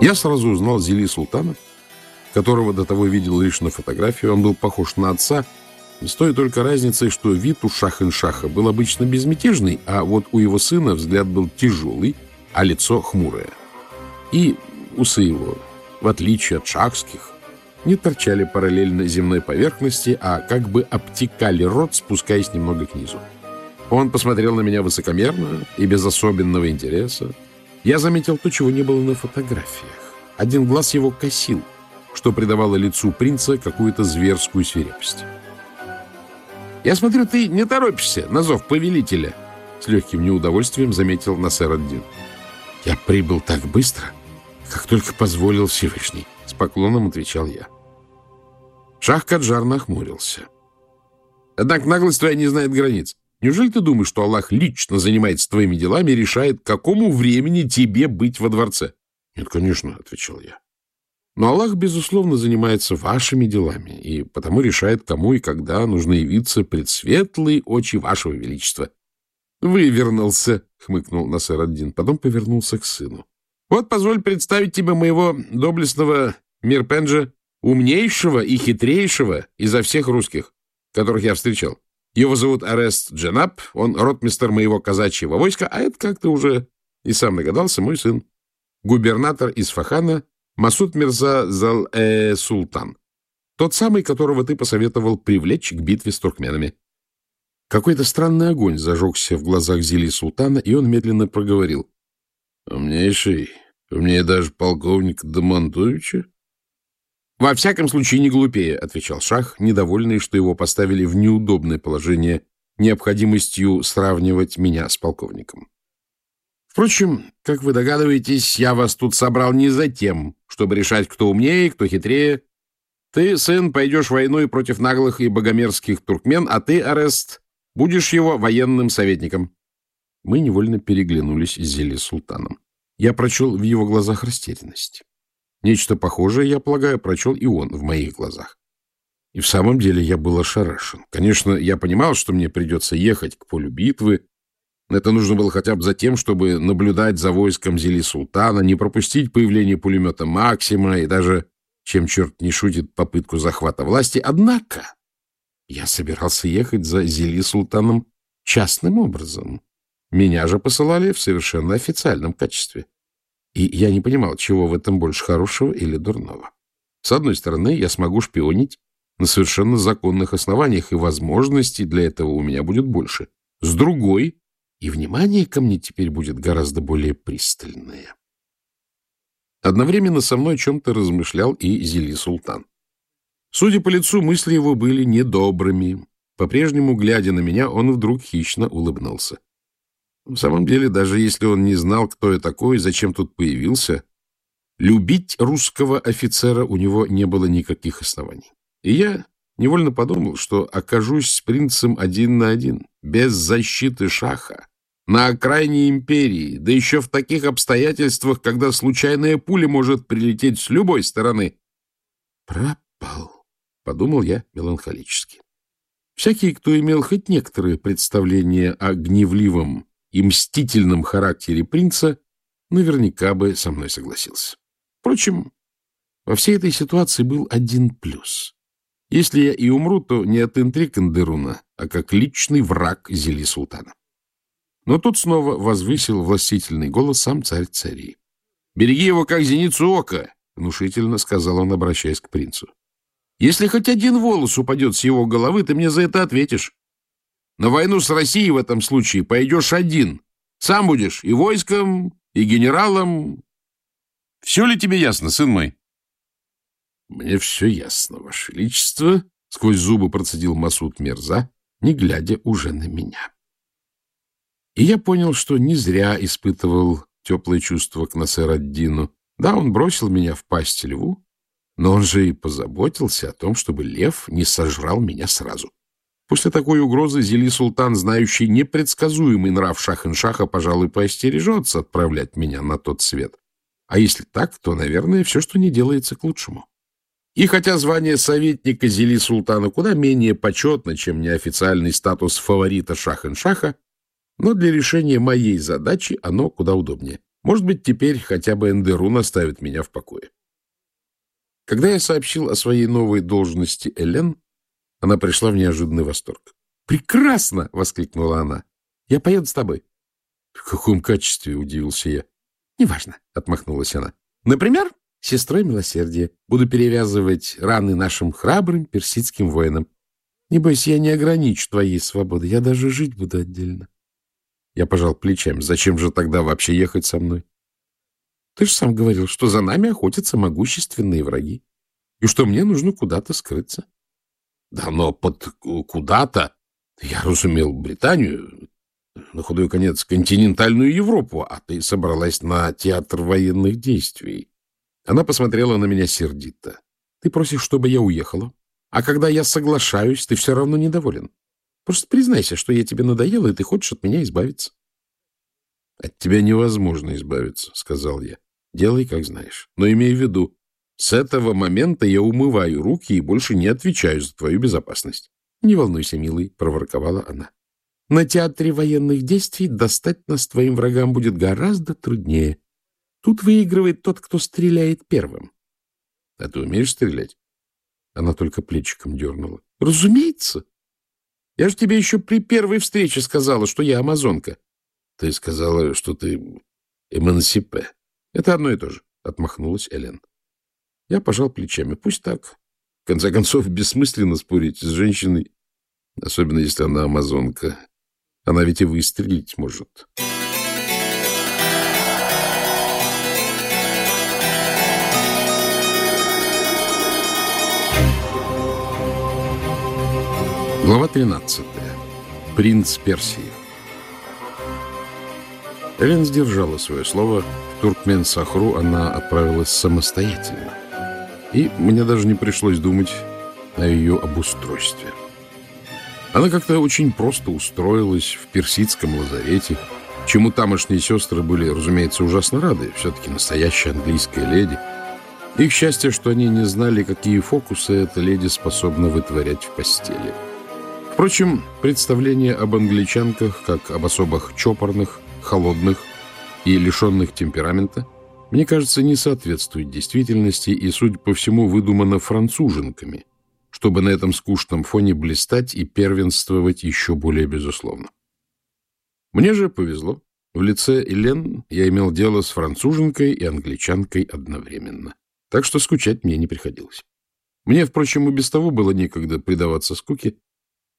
Я сразу узнал Зели Султана, которого до того видел лишь на фотографии. Он был похож на отца, с той только разницей, что вид у Шахин-Шаха был обычно безмятежный, а вот у его сына взгляд был тяжелый, а лицо хмурое. И усы его, в отличие от шахских, не торчали параллельно земной поверхности, а как бы обтекали рот, спускаясь немного к низу. Он посмотрел на меня высокомерно и без особенного интереса. Я заметил то, чего не было на фотографиях. Один глаз его косил, что придавало лицу принца какую-то зверскую свирепость. «Я смотрю, ты не торопишься на зов повелителя», — с легким неудовольствием заметил Насер Аддин. «Я прибыл так быстро, как только позволил Всевышний», — с поклоном отвечал я. Шах Каджар нахмурился. «Однако наглость твоя не знает границ. Неужели ты думаешь, что Аллах лично занимается твоими делами и решает, к какому времени тебе быть во дворце? — Нет, конечно, — отвечал я. Но Аллах, безусловно, занимается вашими делами и потому решает, кому и когда нужно явиться пред светлые очи вашего величества. — Вывернулся, — хмыкнул Насер один, потом повернулся к сыну. — Вот позволь представить тебе моего доблестного Мирпенджа, умнейшего и хитрейшего изо всех русских, которых я встречал. Его зовут Арест Дженап, он ротмистер моего казачьего войска, а это, как ты уже и сам догадался, мой сын. Губернатор из Фахана Масуд Мирза Зал-э-Султан. Тот самый, которого ты посоветовал привлечь к битве с туркменами. Какой-то странный огонь зажегся в глазах Зили Султана, и он медленно проговорил. — Умнейший, умнее даже полковник Домонтовича? — Во всяком случае, не глупее, — отвечал Шах, недовольный, что его поставили в неудобное положение необходимостью сравнивать меня с полковником. Впрочем, как вы догадываетесь, я вас тут собрал не за тем, чтобы решать, кто умнее, кто хитрее. Ты, сын, пойдешь войной против наглых и богомерзких туркмен, а ты, Арест, будешь его военным советником. Мы невольно переглянулись с Зели Султаном. Я прочел в его глазах растерянность. Нечто похожее, я полагаю, прочел и он в моих глазах. И в самом деле я был ошарашен. Конечно, я понимал, что мне придется ехать к полю битвы. Это нужно было хотя бы за тем, чтобы наблюдать за войском Зели Султана, не пропустить появление пулемета Максима и даже, чем черт не шутит, попытку захвата власти. Однако я собирался ехать за Зели Султаном частным образом. Меня же посылали в совершенно официальном качестве. И я не понимал, чего в этом больше хорошего или дурного. С одной стороны, я смогу шпионить на совершенно законных основаниях, и возможностей для этого у меня будет больше. С другой, и внимание ко мне теперь будет гораздо более пристальное. Одновременно со мной о чем-то размышлял и Зели Султан. Судя по лицу, мысли его были недобрыми. По-прежнему, глядя на меня, он вдруг хищно улыбнулся. В самом деле, даже если он не знал, кто я такой и зачем тут появился, любить русского офицера у него не было никаких оснований. И я невольно подумал, что окажусь с принцем один на один, без защиты шаха, на окраине империи, да еще в таких обстоятельствах, когда случайная пуля может прилететь с любой стороны. «Пропал», — подумал я меланхолически. Всякий, кто имел хоть некоторое представление о гневливом и мстительном характере принца, наверняка бы со мной согласился. Впрочем, во всей этой ситуации был один плюс. Если я и умру, то не от интриг Андеруна, а как личный враг Зели Султана. Но тут снова возвысил властительный голос сам царь царей. «Береги его, как зеницу ока!» — внушительно сказал он, обращаясь к принцу. «Если хоть один волос упадет с его головы, ты мне за это ответишь. На войну с Россией в этом случае пойдешь один. Сам будешь и войском, и генералом. Все ли тебе ясно, сын мой? — Мне все ясно, Ваше Величество, — сквозь зубы процедил Масуд Мерза, не глядя уже на меня. И я понял, что не зря испытывал теплое чувство к Насер-ад-Дину. Да, он бросил меня в пасть льву, но он же и позаботился о том, чтобы лев не сожрал меня сразу. После такой угрозы Зели Султан, знающий непредсказуемый нрав Шахин-Шаха, пожалуй, поостережется отправлять меня на тот свет. А если так, то, наверное, все, что не делается, к лучшему. И хотя звание советника Зели Султана куда менее почетно, чем неофициальный статус фаворита Шахин-Шаха, но для решения моей задачи оно куда удобнее. Может быть, теперь хотя бы Эндерун оставит меня в покое. Когда я сообщил о своей новой должности Элен, она пришла в неожиданный восторг. «Прекрасно!» — воскликнула она. «Я поеду с тобой». «В каком качестве?» — удивился я. «Неважно», — отмахнулась она. «Например, сестрой милосердия. Буду перевязывать раны нашим храбрым персидским воинам. Не бойся, я не ограничу твоей свободы. Я даже жить буду отдельно». Я пожал плечами. «Зачем же тогда вообще ехать со мной?» «Ты же сам говорил, что за нами охотятся могущественные враги, и что мне нужно куда-то скрыться». «Да но под куда-то...» Я разумел Британию, на худой конец континентальную Европу, а ты собралась на театр военных действий. Она посмотрела на меня сердито. Ты просишь, чтобы я уехала, а когда я соглашаюсь, ты все равно недоволен. Просто признайся, что я тебе надоела, и ты хочешь от меня избавиться. — От тебя невозможно избавиться, — сказал я. — Делай, как знаешь. Но имей в виду, с этого момента я умываю руки и больше не отвечаю за твою безопасность. — Не волнуйся, милый, — проворковала она. На театре военных действий достать нас твоим врагам будет гораздо труднее. Тут выигрывает тот, кто стреляет первым. — А ты умеешь стрелять? Она только плечиком дернула. — Разумеется. Я же тебе еще при первой встрече сказала, что я амазонка. — Ты сказала, что ты эмансипе. — Это одно и то же, — отмахнулась Элен. Я пожал плечами. Пусть так. В конце концов, бессмысленно спорить с женщиной, особенно если она амазонка. Она ведь и выстрелить может. Глава 13. Принц Персии. Элен сдержала свое слово. В Туркмен-Сахру она отправилась самостоятельно. И мне даже не пришлось думать о ее обустройстве. Она как-то очень просто устроилась в персидском лазарете, чему тамошние сестры были, разумеется, ужасно рады. Все-таки настоящая английская леди. Их счастье, что они не знали, какие фокусы эта леди способна вытворять в постели. Впрочем, представление об англичанках, как об особых чопорных, холодных и лишенных темперамента, мне кажется, не соответствует действительности и, судя по всему, выдумано француженками, чтобы на этом скучном фоне блистать и первенствовать еще более безусловно. Мне же повезло. В лице Элен я имел дело с француженкой и англичанкой одновременно. Так что скучать мне не приходилось. Мне, впрочем, и без того было некогда предаваться скуке.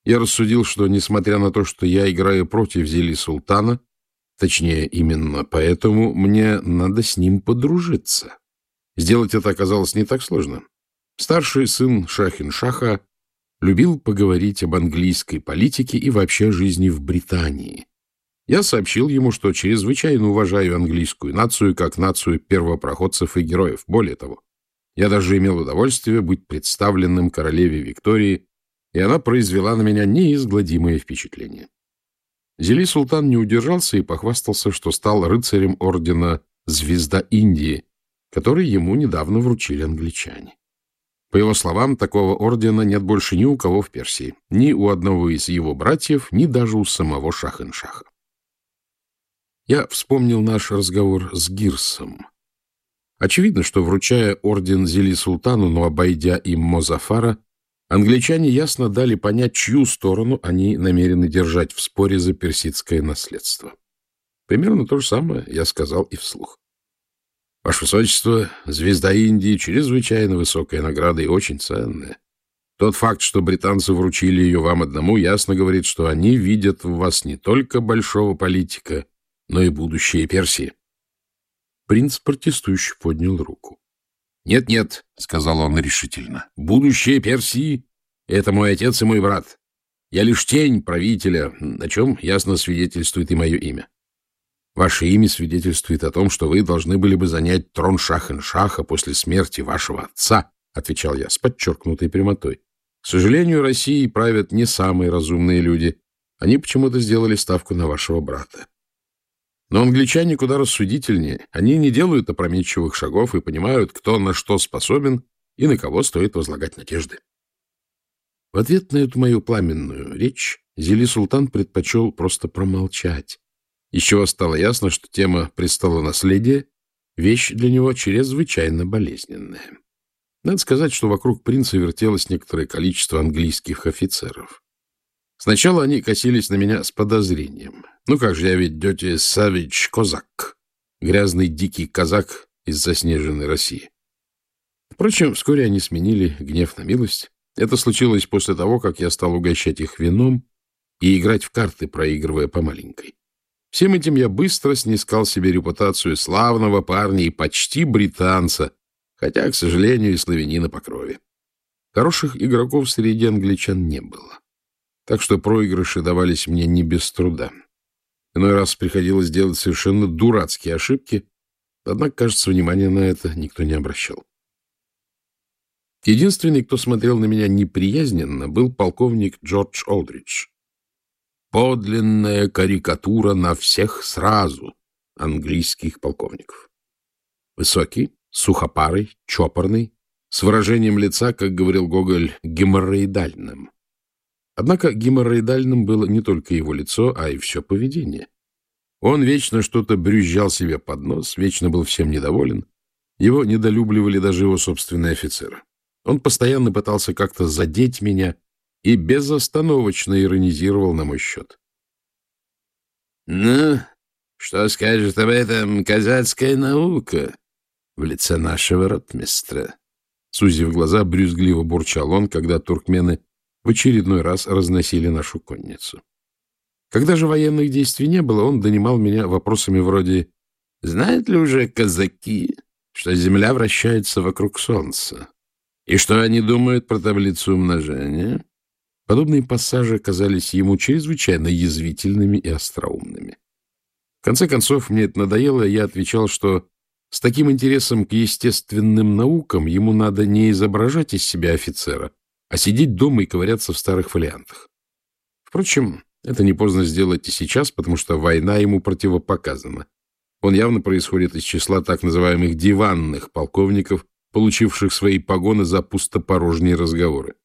Я рассудил, что, несмотря на то, что я играю против Зели Султана, точнее, именно поэтому мне надо с ним подружиться. Сделать это оказалось не так сложно. Старший сын Шахин-Шаха любил поговорить об английской политике и вообще жизни в Британии. Я сообщил ему, что чрезвычайно уважаю английскую нацию как нацию первопроходцев и героев. Более того, я даже имел удовольствие быть представленным королеве Виктории, и она произвела на меня неизгладимое впечатление. Зели Султан не удержался и похвастался, что стал рыцарем ордена «Звезда Индии», который ему недавно вручили англичане. По его словам, такого ордена нет больше ни у кого в Персии, ни у одного из его братьев, ни даже у самого Шахин-Шаха. Я вспомнил наш разговор с Гирсом. Очевидно, что, вручая орден Зели Султану, но обойдя им Мозафара, англичане ясно дали понять, чью сторону они намерены держать в споре за персидское наследство. Примерно то же самое я сказал и вслух. Ваше Высочество, звезда Индии — чрезвычайно высокая награда и очень ценная. Тот факт, что британцы вручили ее вам одному, ясно говорит, что они видят в вас не только большого политика, но и будущее Персии. Принц протестующий поднял руку. «Нет, — сказал он решительно, — будущее Персии — это мой отец и мой брат. Я лишь тень правителя, о чем ясно свидетельствует и мое имя. Ваше имя свидетельствует о том, что вы должны были бы занять трон Шахен-Шаха после смерти вашего отца, — отвечал я с подчеркнутой прямотой. К сожалению, Россией правят не самые разумные люди. Они почему-то сделали ставку на вашего брата. Но англичане куда рассудительнее. Они не делают опрометчивых шагов и понимают, кто на что способен и на кого стоит возлагать надежды. В ответ на эту мою пламенную речь Зели Султан предпочел просто промолчать, чего стало ясно, что тема предстала наследия — вещь для него чрезвычайно болезненная. Надо сказать, что вокруг принца вертелось некоторое количество английских офицеров. Сначала они косились на меня с подозрением. Ну как же, я ведь дете Савич Козак, грязный дикий казак из заснеженной России. Впрочем, вскоре они сменили гнев на милость. Это случилось после того, как я стал угощать их вином и играть в карты, проигрывая по маленькой. Всем этим я быстро снискал себе репутацию славного парня и почти британца, хотя, к сожалению, и славянина по крови. Хороших игроков среди англичан не было, так что проигрыши давались мне не без труда. Иной раз приходилось делать совершенно дурацкие ошибки, однако, кажется, внимания на это никто не обращал. Единственный, кто смотрел на меня неприязненно, был полковник Джордж Олдридж. Подлинная карикатура на всех сразу английских полковников. Высокий, сухопарый, чопорный, с выражением лица, как говорил Гоголь, геморроидальным. Однако геморроидальным было не только его лицо, а и все поведение. Он вечно что-то брюзжал себе под нос, вечно был всем недоволен. Его недолюбливали даже его собственные офицеры. Он постоянно пытался как-то задеть меня и безостановочно иронизировал на мой счет. — Ну, что скажет об этом казацкая наука в лице нашего ротмистра? Сузив глаза, брюзгливо бурчал он, когда туркмены в очередной раз разносили нашу конницу. Когда же военных действий не было, он донимал меня вопросами вроде «Знают ли уже казаки, что Земля вращается вокруг Солнца? И что они думают про таблицу умножения?» Подобные пассажи казались ему чрезвычайно язвительными и остроумными. В конце концов, мне это надоело, я отвечал, что с таким интересом к естественным наукам ему надо не изображать из себя офицера, а сидеть дома и ковыряться в старых фолиантах. Впрочем, это не поздно сделать и сейчас, потому что война ему противопоказана. Он явно происходит из числа так называемых диванных полковников, получивших свои погоны за пустопорожние разговоры.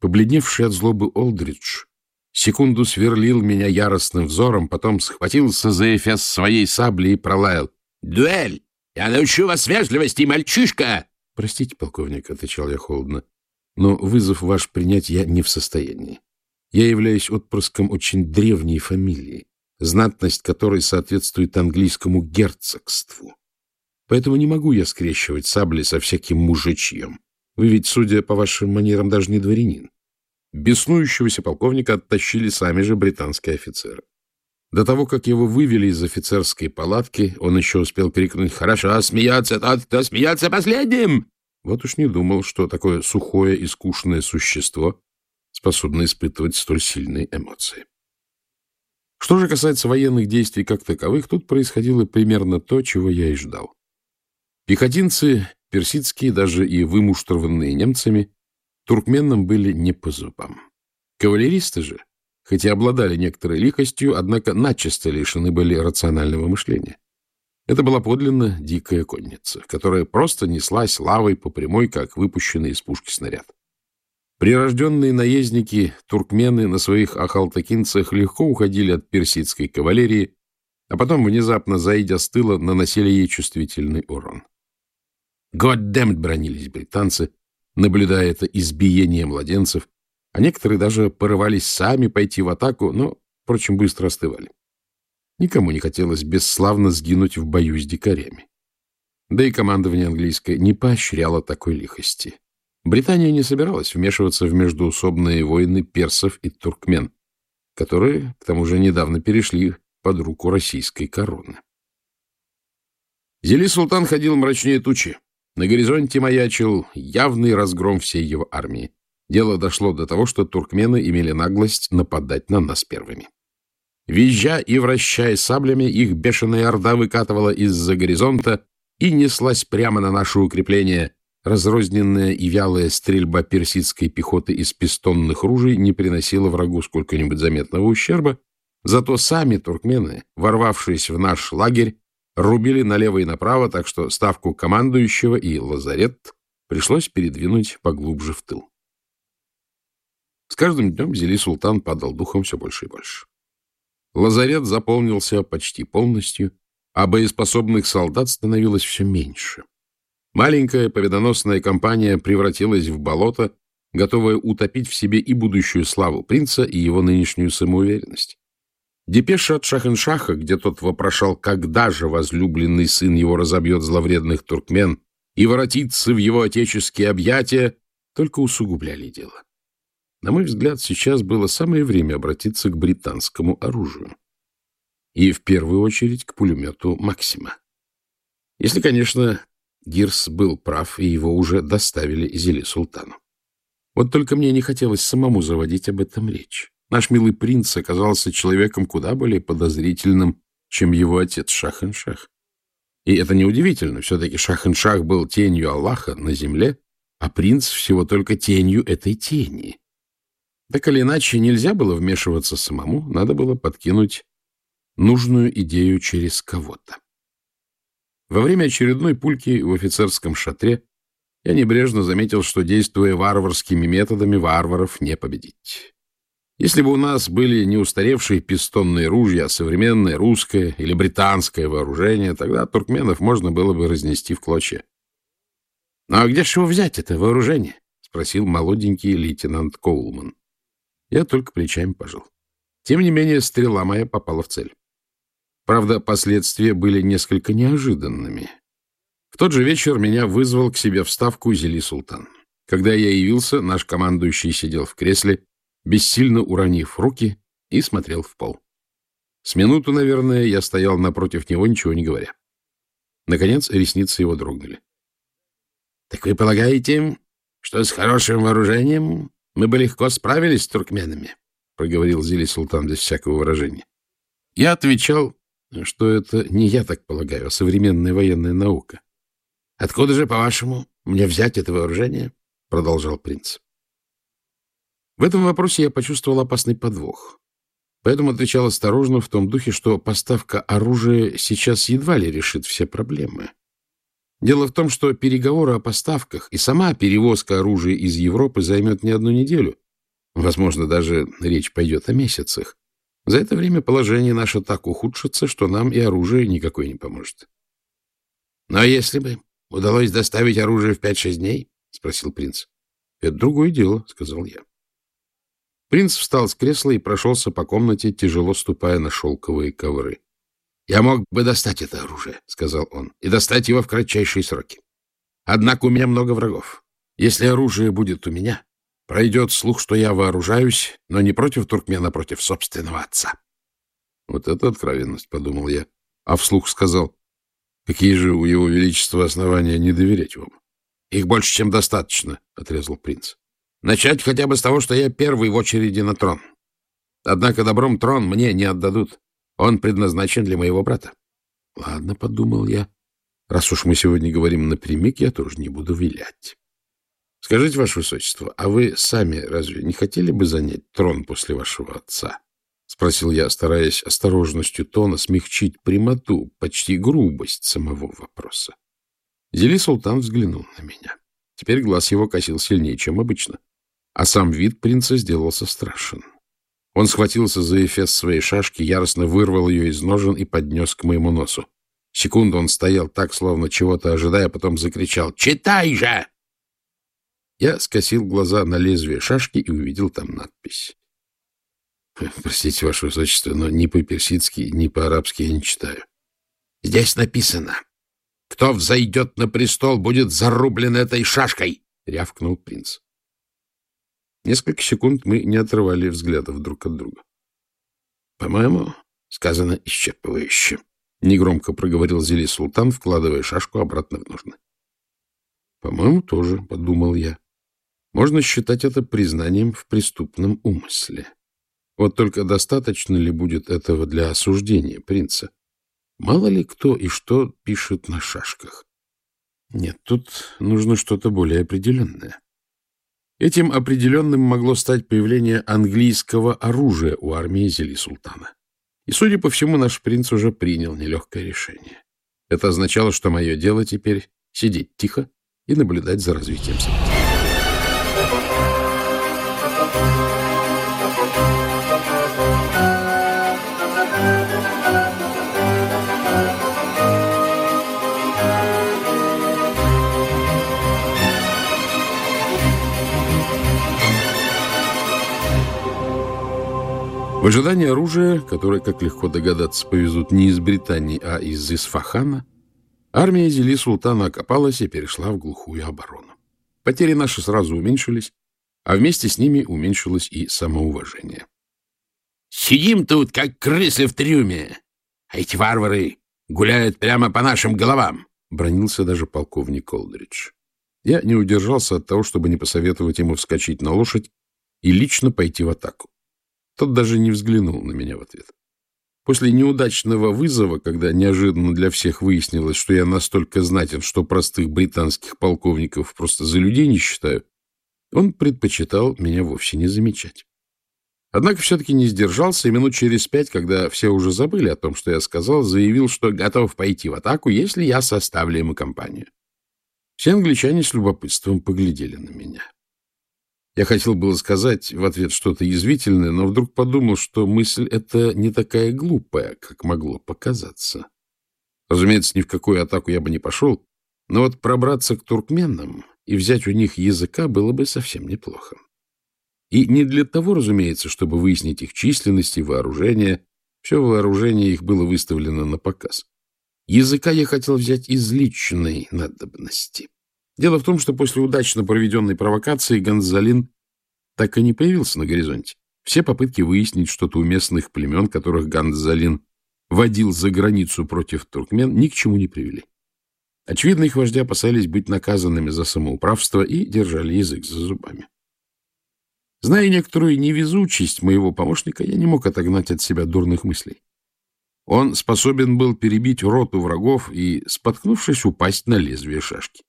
Побледневший от злобы Олдридж секунду сверлил меня яростным взором, потом схватился за эфес своей сабли и пролаял. «Дуэль! Я научу вас вежливости, мальчишка!» «Простите, полковник», — отвечал я холодно, — «но вызов ваш принять я не в состоянии. Я являюсь отпрыском очень древней фамилии, знатность которой соответствует английскому герцогству. Поэтому не могу я скрещивать сабли со всяким мужичьем. Вы ведь, судя по вашим манерам, даже не дворянин. Беснующегося полковника оттащили сами же британские офицеры. До того, как его вывели из офицерской палатки, он еще успел крикнуть «Хорошо, смеется тот, кто смеется последним!» Вот уж не думал, что такое сухое и скучное существо способно испытывать столь сильные эмоции. Что же касается военных действий как таковых, тут происходило примерно то, чего я и ждал. Пехотинцы Персидские, даже и вымуштрованные немцами, туркменам были не по зубам. Кавалеристы же, хоть и обладали некоторой лихостью, однако начисто лишены были рационального мышления. Это была подлинно дикая конница, которая просто неслась лавой по прямой, как выпущенный из пушки снаряд. Прирожденные наездники, туркмены на своих ахалтакинцах легко уходили от персидской кавалерии, а потом, внезапно зайдя с тыла, наносили ей чувствительный урон. Годдэмт бронились британцы, наблюдая это избиение младенцев, а некоторые даже порывались сами пойти в атаку, но, впрочем, быстро остывали. Никому не хотелось бесславно сгинуть в бою с дикарями. Да и командование английское не поощряло такой лихости. Британия не собиралась вмешиваться в междуусобные войны персов и туркмен, которые, к тому же, недавно перешли под руку российской короны. Зели Султан ходил мрачнее тучи. На горизонте маячил явный разгром всей его армии. Дело дошло до того, что туркмены имели наглость нападать на нас первыми. Визжа и вращая саблями, их бешеная орда выкатывала из-за горизонта и неслась прямо на наше укрепление. Разрозненная и вялая стрельба персидской пехоты из пистонных ружей не приносила врагу сколько-нибудь заметного ущерба, зато сами туркмены, ворвавшись в наш лагерь, рубили налево и направо, так что ставку командующего и лазарет пришлось передвинуть поглубже в тыл. С каждым днем Зели Султан падал духом все больше и больше. Лазарет заполнился почти полностью, а боеспособных солдат становилось все меньше. Маленькая победоносная компания превратилась в болото, готовое утопить в себе и будущую славу принца, и его нынешнюю самоуверенность. Депеша от Шахеншаха, где тот вопрошал, когда же возлюбленный сын его разобьет зловредных туркмен и воротится в его отеческие объятия, только усугубляли дело. На мой взгляд, сейчас было самое время обратиться к британскому оружию. И в первую очередь к пулемету «Максима». Если, конечно, Гирс был прав, и его уже доставили Зели Султану. Вот только мне не хотелось самому заводить об этом речь. Наш милый принц оказался человеком куда более подозрительным, чем его отец Шах-эн-Шах. И это неудивительно, все-таки Шах-эн-Шах был тенью Аллаха на земле, а принц всего только тенью этой тени. Так или иначе, нельзя было вмешиваться самому, надо было подкинуть нужную идею через кого-то. Во время очередной пульки в офицерском шатре я небрежно заметил, что, действуя варварскими методами, варваров не победить. Если бы у нас были не устаревшие пистонные ружья, а современное русское или британское вооружение, тогда туркменов можно было бы разнести в клочья. — Ну а где же его взять, это вооружение? — спросил молоденький лейтенант Коулман. Я только плечами пожал. Тем не менее, стрела моя попала в цель. Правда, последствия были несколько неожиданными. В тот же вечер меня вызвал к себе в ставку Зели Султан. Когда я явился, наш командующий сидел в кресле, бессильно уронив руки, и смотрел в пол. С минуту, наверное, я стоял напротив него, ничего не говоря. Наконец, ресницы его дрогнули. — Так вы полагаете, что с хорошим вооружением мы бы легко справились с туркменами, — проговорил Зили Султан без всякого выражения. Я отвечал, что это не я так полагаю, а современная военная наука. — Откуда же, по-вашему, мне взять это вооружение? — продолжал принц. В этом вопросе я почувствовал опасный подвох. Поэтому отвечал осторожно в том духе, что поставка оружия сейчас едва ли решит все проблемы. Дело в том, что переговоры о поставках и сама перевозка оружия из Европы займет не одну неделю. Возможно, даже речь пойдет о месяцах. За это время положение наше так ухудшится, что нам и оружие никакое не поможет. — Но если бы удалось доставить оружие в пять-шесть дней? — спросил принц. — Это другое дело, — сказал я. Принц встал с кресла и прошелся по комнате, тяжело ступая на шелковые ковры. «Я мог бы достать это оружие», — сказал он, — «и достать его в кратчайшие сроки. Однако у меня много врагов. Если оружие будет у меня, пройдет слух, что я вооружаюсь, но не против туркмена, а против собственного отца». Вот это откровенность, — подумал я, а вслух сказал, какие же у его величества основания не доверять вам. «Их больше, чем достаточно», — отрезал принц. «Начать хотя бы с того, что я первый в очереди на трон. Однако добром трон мне не отдадут. Он предназначен для моего брата. — Ладно, — подумал я. Раз уж мы сегодня говорим напрямик, я тоже не буду вилять. — Скажите, Ваше Высочество, а вы сами разве не хотели бы занять трон после вашего отца? — спросил я, стараясь осторожностью тона смягчить прямоту, почти грубость самого вопроса. Зели Султан взглянул на меня. Теперь глаз его косил сильнее, чем обычно, а сам вид принца сделался страшен. Он схватился за эфес своей шашки, яростно вырвал ее из ножен и поднес к моему носу. Секунду он стоял так, словно чего-то ожидая, потом закричал «Читай же!» Я скосил глаза на лезвие шашки и увидел там надпись. Простите, Ваше Высочество, но ни по-персидски, ни по-арабски я не читаю. Здесь написано «Кто взойдет на престол, будет зарублен этой шашкой!» — рявкнул принц. Несколько секунд мы не отрывали взглядов друг от друга. — По-моему, сказано исчерпывающе. Негромко проговорил Зели Султан, вкладывая шашку обратно в ножны. — По-моему, тоже, — подумал я. Можно считать это признанием в преступном умысле. Вот только достаточно ли будет этого для осуждения принца? Мало ли кто и что пишет на шашках. Нет, тут нужно что-то более определенное. Этим определенным могло стать появление английского оружия у армии Зели Султана. И, судя по всему, наш принц уже принял нелегкое решение. Это означало, что мое дело теперь сидеть тихо и наблюдать за развитием событий. В ожидании оружия, которое, как легко догадаться, повезут не из Британии, а из Исфахана, армия Зели Султана окопалась и перешла в глухую оборону. Потери наши сразу уменьшились, а вместе с ними уменьшилось и самоуважение. «Сидим тут, как крысы в трюме, а эти варвары гуляют прямо по нашим головам!» — бронился даже полковник Колдридж. Я не удержался от того, чтобы не посоветовать ему вскочить на лошадь и лично пойти в атаку. Тот даже не взглянул на меня в ответ. После неудачного вызова, когда неожиданно для всех выяснилось, что я настолько знатен, что простых британских полковников просто за людей не считаю, он предпочитал меня вовсе не замечать. Однако все-таки не сдержался, и минут через пять, когда все уже забыли о том, что я сказал, заявил, что готов пойти в атаку, если я составлю ему компанию. Все англичане с любопытством поглядели на меня. Я хотел было сказать в ответ что-то язвительное, но вдруг подумал, что мысль эта не такая глупая, как могло показаться. Разумеется, ни в какую атаку я бы не пошел, но вот пробраться к туркменам и взять у них языка было бы совсем неплохо. И не для того, разумеется, чтобы выяснить их численность и вооружение. Все вооружение их было выставлено на показ. Языка я хотел взять из личной надобности. Дело в том, что после удачно проведенной провокации Гонзалин так и не появился на горизонте. Все попытки выяснить что-то у местных племен, которых Гонзалин водил за границу против туркмен, ни к чему не привели. Очевидно, их вожди опасались быть наказанными за самоуправство и держали язык за зубами. Зная некоторую невезучесть моего помощника, я не мог отогнать от себя дурных мыслей. Он способен был перебить роту врагов и, споткнувшись, упасть на лезвие шашки.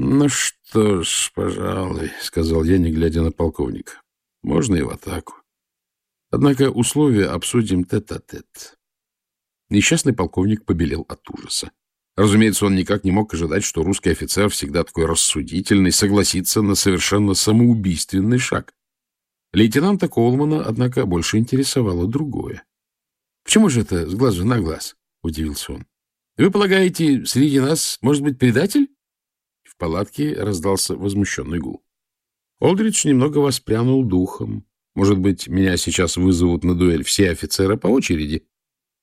«Ну что ж, пожалуй», — сказал я, не глядя на полковника. «Можно и в атаку. Однако условия обсудим тет-а-тет». -тет. Несчастный полковник побелел от ужаса. Разумеется, он никак не мог ожидать, что русский офицер, всегда такой рассудительный, согласится на совершенно самоубийственный шаг. Лейтенанта Колмана, однако, больше интересовало другое. — Почему же это с глазу на глаз? — удивился он. — Вы полагаете, среди нас может быть предатель? Палатке раздался возмущенный гул. Олдридж немного воспрянул духом. Может быть, меня сейчас вызовут на дуэль все офицеры по очереди,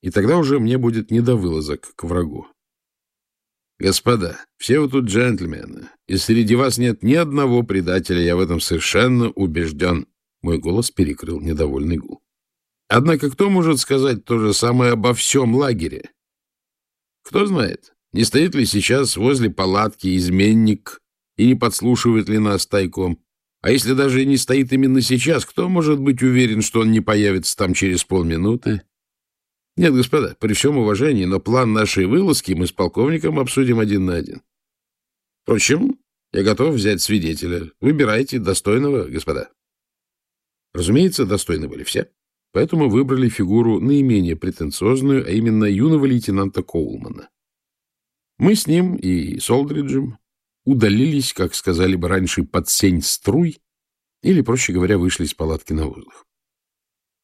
и тогда уже мне будет не до вылазок к врагу. Господа, все вы тут джентльмены, и среди вас нет ни одного предателя, я в этом совершенно убежден. Мой голос перекрыл недовольный гул. Однако кто может сказать то же самое обо всем лагере? Кто знает, не стоит ли сейчас возле палатки изменник и не подслушивает ли нас тайком? А если даже не стоит именно сейчас, кто может быть уверен, что он не появится там через полминуты? Нет, господа, при всем уважении, но план нашей вылазки мы с полковником обсудим один на один. Впрочем, я готов взять свидетеля. Выбирайте достойного, господа. Разумеется, достойны были все, поэтому выбрали фигуру наименее претенциозную, а именно юного лейтенанта Коулмана. Мы с ним и Солдриджем удалились, как сказали бы раньше, под сень струй, или, проще говоря, вышли из палатки на воздух.